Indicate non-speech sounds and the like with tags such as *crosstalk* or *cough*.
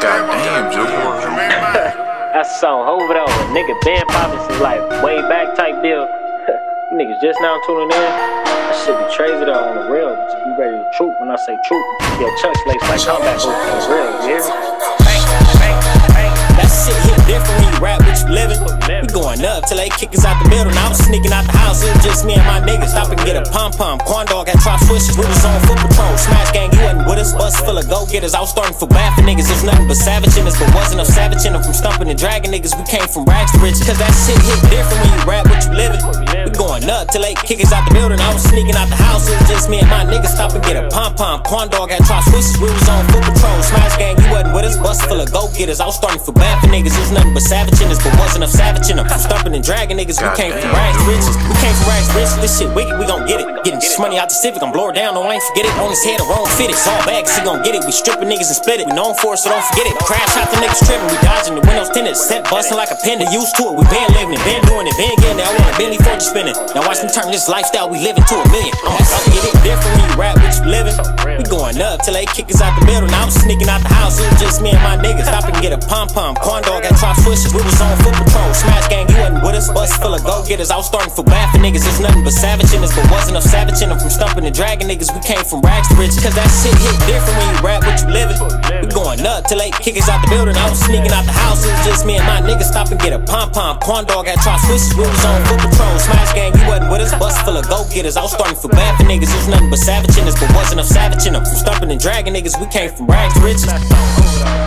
Goddamn, Joe. That's a song over though. Nigga been poppin' since like way back type deal. you *laughs* niggas just now tuning in. That shit be crazy though on the real. Just be ready to troop when I say troop. Your chucks lace like combat boots on the real. You hear me? That shit hit different when you rap what you living. Going up till they kick us out the building. I was sneaking out the house, it was just me and my niggas. Stop and get a pom pom. Quan dog had tried switches. We was on foot patrol. Smash gang, you wasn't with us. Bus full of go getters. I was starting for bad for niggas. There's nothing but savage in us, but wasn't enough savage in them from stumping and dragging niggas. We came from rags to riches. Cause that shit hit different when you rap what you living. We going up till they kick us out the building. I was sneaking out the house, it was just me and my niggas. Stop and get a pom pom. Quan dog had tried switches. We was on Bus full of go getters. I was starting for bad for niggas. There's nothing but savage in us, but wasn't enough savage in them. From stumping and dragging niggas, we came from rags riches. We came from rags riches. This shit wicked, we gon' get it. Getting this money out the Civic, I'm blow her down, don't ain't forget it. On his head, a wrong fit it. It's all bags, he gon' get it. We stripping niggas and split it. We known for it, so don't forget it. Crash out the niggas tripping, we dodging the windows tinted. Set busting like a pin, used to it. We been living it, been doing it, been getting it. I want a Bentley for you spinning. Now watch me turn this lifestyle we living to a million. I'm about to get it different when you rap what you living. We going up till they kick us out the building. I was sneaking out the house, it was just me and my niggas. Stop and get a pom pom. Quan dog got tried switches, we was on foot patrol. Smash gang, you. Bus full of go getters. I was starting for bad for niggas. There's nothing but savage in but wasn't enough savage in them from stumping and dragging niggas. We came from rags to riches. Cause that shit hit different when you rap what you living. We going up till they kick us out the building. I was sneaking out the house, it was just me and my niggas. Stop and get a pom pom. Quan dog had tried switches, we was on foot patrol. Smash gang, you wasn't with us. Bus full of go getters. I was starting for bad for niggas. There's nothing but savage in but wasn't enough savage in them from stumping and dragging niggas. We came from rags to riches.